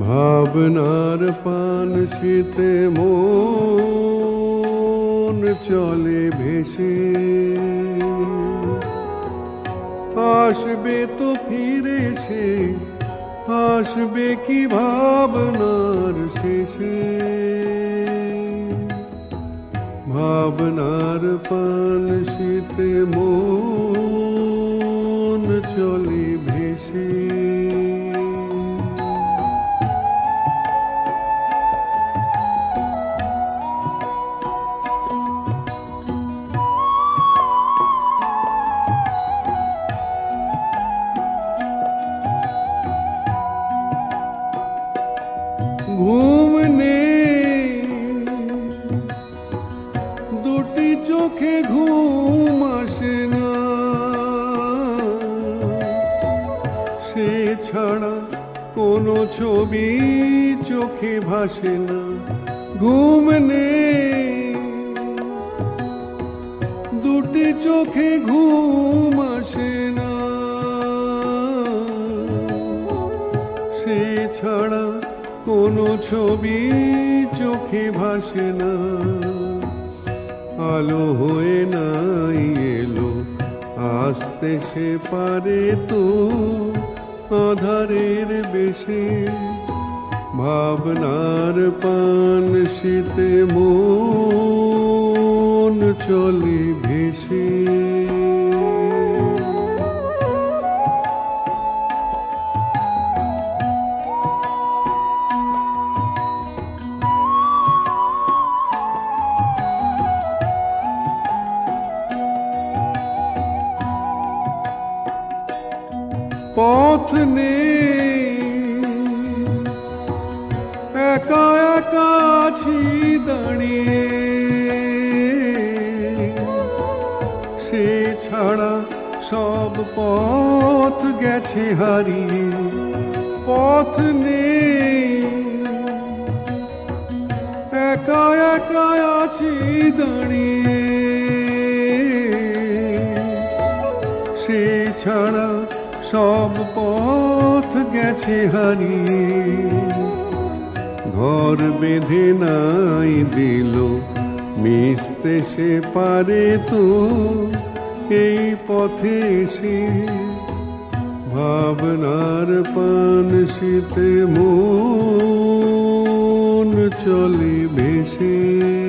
ভাবনার পান শীতে মন চলে ভেসে। আসবে তো ফিরে সে, আসবে কি ভাবনার শেষে? ভাবনার পান শীতে মন চলে ঘুম নেই দুটি চোখে ঘুম আসে না। সে ছাড়া কোনো ছবি চোখে ভাসে না। ঘুম নেই দুটি চোখে ঘুম আসে না। সে ছাড়া কোনো ছবি চোখে ভাসে না। আলো হয়ে নাই এলো, আসতে সে পারে তো আধারের বেশে। ভাবনার পান শীতে মন চলে ভেসে। পথ নেই। একা একা আছি দাঁড়িয়ে। সে ছাড়া সব পথ গেছে হারিয়ে। পথ নেই। একা একা আছি দাঁড়িয়ে। সে ছাড়া সব পথ গেছে হারিয়ে ঘর বেঁধে নাই দিল, মিশতে সে পারে তো। এই পথে সে ভাবনার পান শীতে মন চলে ভেসে।